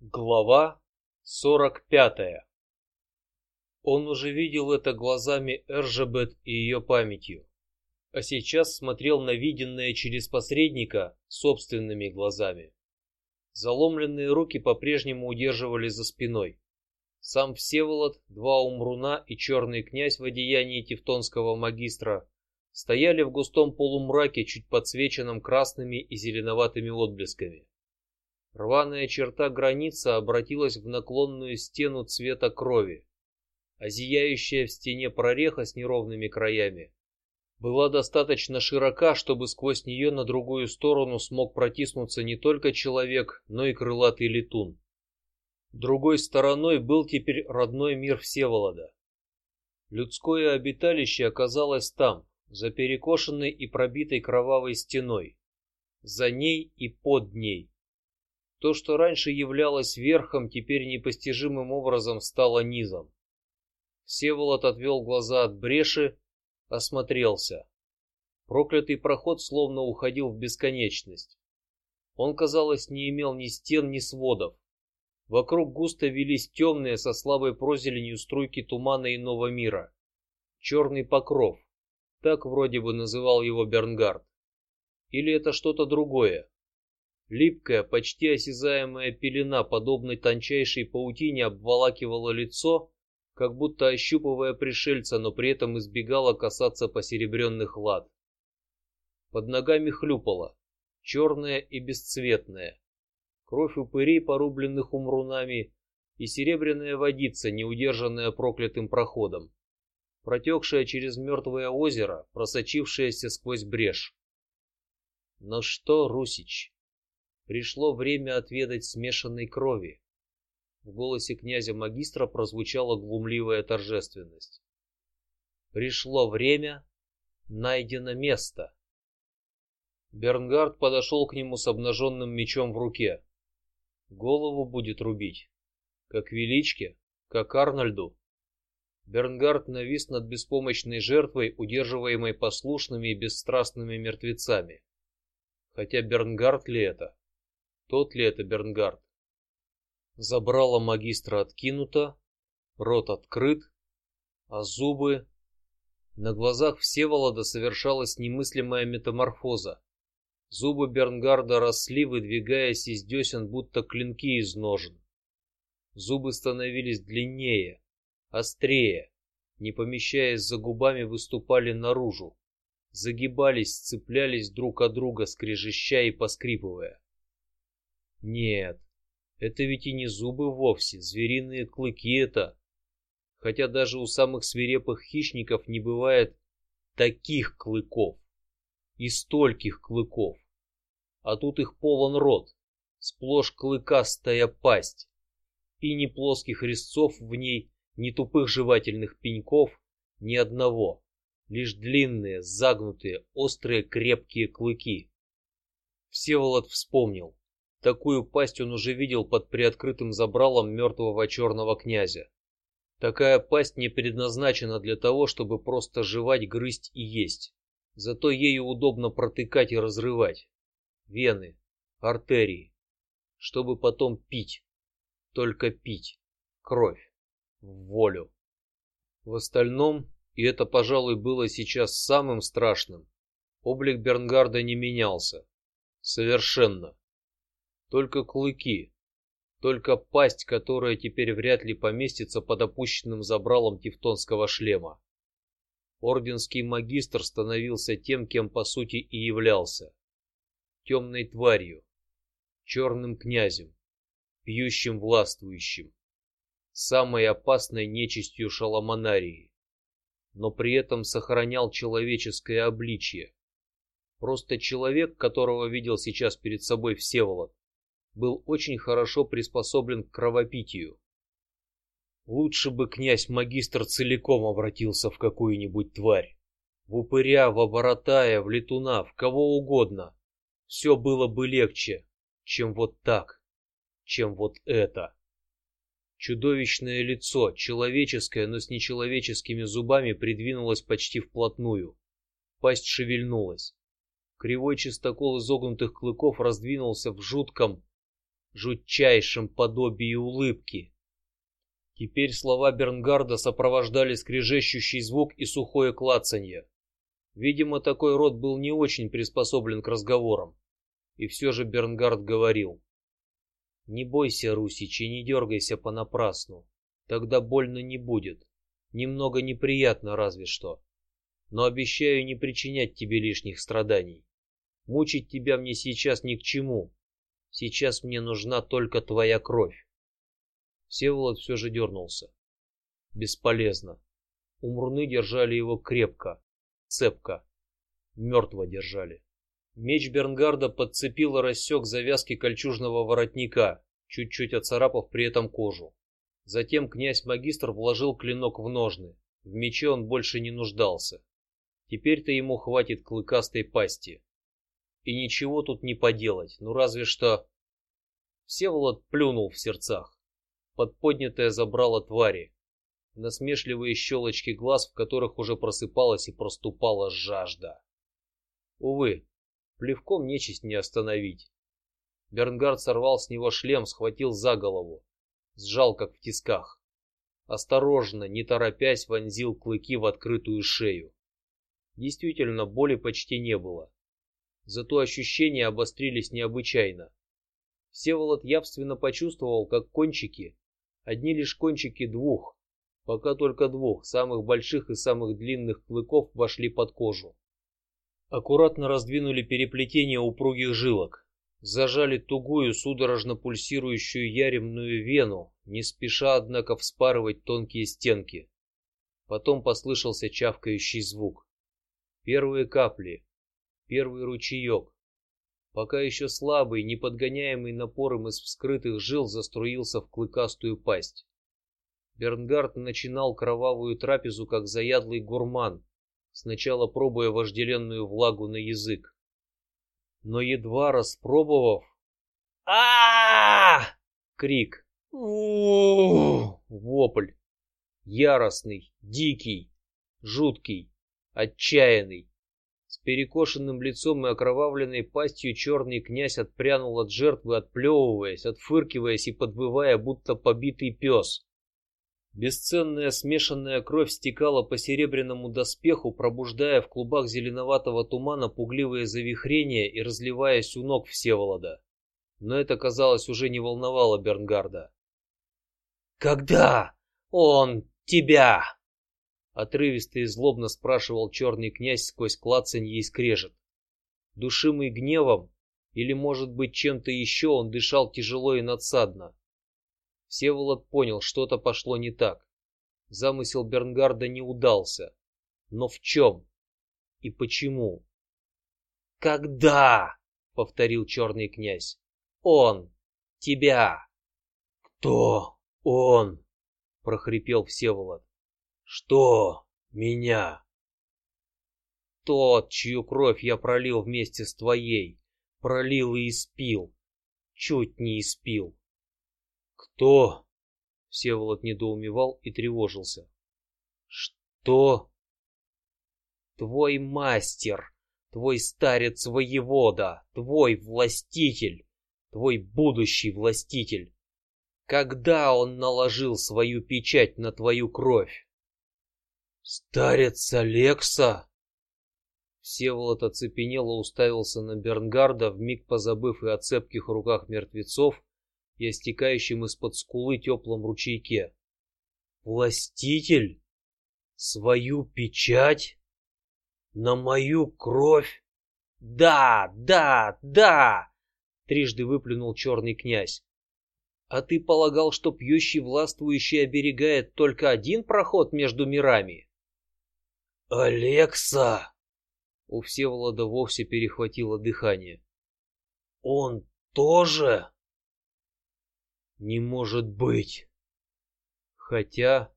Глава сорок пятая. Он уже видел это глазами Эржебет и ее памятью, а сейчас смотрел на виденное через посредника собственными глазами. Заломленные руки по-прежнему удерживали за спиной. Сам Всеволод, два умруна и черный князь в одеянии тевтонского магистра стояли в густом полумраке, чуть подсвеченном красными и зеленоватыми отблесками. Рваная черта границы обратилась в наклонную стену цвета крови, а зияющая в стене прореха с неровными краями была достаточно широка, чтобы сквозь нее на другую сторону смог протиснуться не только человек, но и крылатый летун. Другой стороной был теперь родной мир Всеволода. Людское обиталище оказалось там, за перекошенной и пробитой кровавой стеной, за ней и под ней то, что раньше являлось верхом, теперь непостижимым образом стало низом. Всеволод отвел глаза от бреши, осмотрелся. Проклятый проход словно уходил в бесконечность. Он, казалось, не имел ни стен, ни сводов. Вокруг густо велись темные со слабой прозеленью струйки тумана иного мира. Черный покров, так вроде бы называл его Бернгард. Или это что-то другое? Липкая, почти осязаемая пелена, подобной тончайшей паутине, обволакивала лицо, как будто ощупывая пришельца, но при этом избегала касаться посеребренных лад. Под ногами хлюпало, черное и бесцветное, кровь упырей, порубленных умрунами, и серебряная водица, неудержанная проклятым проходом, протекшая через мертвое озеро, просочившаяся сквозь брешь. Но что, Русич? Пришло время отведать смешанной крови. В голосе князя магистра прозвучала глумливая торжественность. Пришло время, найдено место. Бернгард подошел к нему с обнаженным мечом в руке. Голову будет рубить, как величке, как Арнольду. Бернгард навис над беспомощной жертвой, удерживаемой послушными и бесстрастными мертвецами. Хотя Бернгард ли это? Тот ли это Бернгард? Забрала магистра откинуто, рот открыт, а зубы на глазах Всеволода совершалась немыслимая метаморфоза. Зубы Бернгарда росли, выдвигаясь из десен, будто клинки из ножен. Зубы становились длиннее, острее, не помещаясь за губами, выступали наружу, загибались, цеплялись друг от друга, скрежеща и поскрипывая. Нет, это ведь и не зубы вовсе, звериные клыки это. Хотя даже у самых свирепых хищников не бывает таких клыков и стольких клыков, а тут их полон рот, сплошь клыкастая пасть, и ни плоских резцов в ней, ни тупых жевательных пеньков, ни одного, лишь длинные, загнутые, острые, крепкие клыки. Всеволод вспомнил. Такую пасть он уже видел под приоткрытым забралом мертвого черного князя. Такая пасть не предназначена для того, чтобы просто жевать, грызть и есть. Зато ею удобно протыкать и разрывать вены, артерии, чтобы потом пить, только пить кровь волю. В остальном, и это, пожалуй, было сейчас самым страшным, облик Бернгарда не менялся совершенно. Только клыки, только пасть, которая теперь вряд ли поместится под опущенным забралом тевтонского шлема. Орденский магистр становился тем, кем по сути и являлся: темной тварью, черным князем, пьющим властвующим, самой опасной нечистью Шаламанарии, но при этом сохранял человеческое обличье. Просто человек, которого видел сейчас перед собой Всеволод, был очень хорошо приспособлен к кровопитию. Лучше бы князь-магистр целиком обратился в какую-нибудь тварь, в упыря, в оборотая, в летуна, в кого угодно. Все было бы легче, чем вот так, чем вот это. Чудовищное лицо, человеческое, но с нечеловеческими зубами, придвинулось почти вплотную. Пасть шевельнулась. Кривой чистокол изогнутых клыков раздвинулся в жутком, жутчайшем подобии улыбки. Теперь слова Бернгарда сопровождали скрежещущий звук и сухое клацанье. Видимо, такой рот был не очень приспособлен к разговорам. И все же Бернгард говорил: "Не бойся, Русич, и не дергайся понапрасну. Тогда больно не будет. Немного неприятно, разве что. Но обещаю не причинять тебе лишних страданий. Мучить тебя мне сейчас ни к чему. Сейчас мне нужна только твоя кровь. Всеволод все же дернулся. Бесполезно. Умруны держали его крепко, цепко, мертво держали. Меч Бернгарда подцепил и рассек завязки кольчужного воротника, чуть-чуть оцарапав при этом кожу. Затем князь-магистр вложил клинок в ножны. В мече он больше не нуждался. Теперь-то ему хватит клыкастой пасти. И ничего тут не поделать, ну разве что. Всеволод плюнул в сердцах под поднятое забрало твари, насмешливые щелочки глаз, в которых уже просыпалась и проступала жажда. Увы, плевком нечисть не остановить. Бернгард сорвал с него шлем, схватил за голову, сжал как в тисках. Осторожно, не торопясь, вонзил клыки в открытую шею. Действительно, боли почти не было, зато ощущения обострились необычайно. Всеволод явственно почувствовал, как кончики одни лишь кончики двух, пока только двух самых больших и самых длинных клыков вошли под кожу. Аккуратно раздвинули переплетение упругих жилок, зажали тугую судорожно пульсирующую яремную вену, не спеша однако вспарывать тонкие стенки. Потом послышался чавкающий звук. Первые капли, первый ручеек, пока еще слабый, не подгоняемый напором из вскрытых жил, заструился в клыкастую пасть. Бернгард начинал кровавую трапезу как заядлый гурман, сначала пробуя вожделенную влагу на язык, но едва распробовав, а крик, вопль, яростный, дикий, жуткий, отчаянный. Перекошенным лицом и окровавленной пастью черный князь отпрянул от жертвы, отплевываясь, отфыркиваясь и подвывая, будто побитый пес. Бесценная смешанная кровь стекала по серебряному доспеху, пробуждая в клубах зеленоватого тумана пугливые завихрения и разливаясь у ног Всеволода. Но это, казалось, уже не волновало Бернгарда. Когда он тебя? Отрывисто и злобно спрашивал черный князь сквозь клацанье и скрежет. Душимый гневом или, может быть, чем-то еще, он дышал тяжело и надсадно. Всеволод понял, что-то пошло не так. Замысел Бернгарда не удался. Но в чем и почему? Когда? повторил черный князь. Он тебя. Кто он? прохрипел Всеволод. Что меня? Тот, чью кровь я пролил вместе с твоей, пролил и испил, чуть не испил. Кто? Всеволод недоумевал и тревожился. Что? Твой мастер, твой старец воевода, твой властитель, твой будущий властитель. Когда он наложил свою печать на твою кровь? Старец Алекса. Всеволод оцепенело уставился на Бернгарда, в миг позабыв и о цепких руках мертвецов, и о стекающем из-под скулы теплом ручейке. Властитель, свою печать на мою кровь. Да, да, да! Трижды выплюнул черный князь. А ты полагал, что пьющий властвующий оберегает только один проход между мирами? Алекса! У Всеволода вовсе перехватило дыхание. Он тоже? Не может быть. Хотя,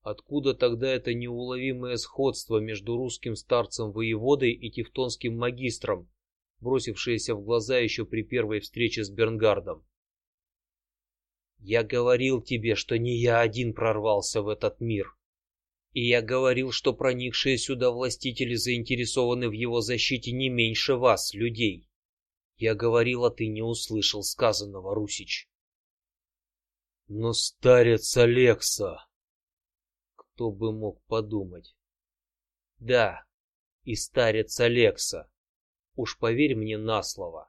откуда тогда это неуловимое сходство между русским старцем воеводой и тевтонским магистром, бросившееся в глаза еще при первой встрече с Бернгардом? Я говорил тебе, что не я один прорвался в этот мир. И я говорил, что проникшие сюда властители заинтересованы в его защите не меньше вас, людей. Я говорила, ты не услышал сказанного, Русич. Но старец Алекса, кто бы мог подумать? Да, и старец Алекса. Уж поверь мне на слово.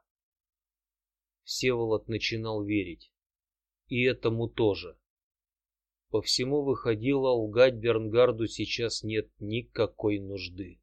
Всеволод начинал верить, и этому тоже. По всему выходило, лгать Бернгарду сейчас нет никакой нужды.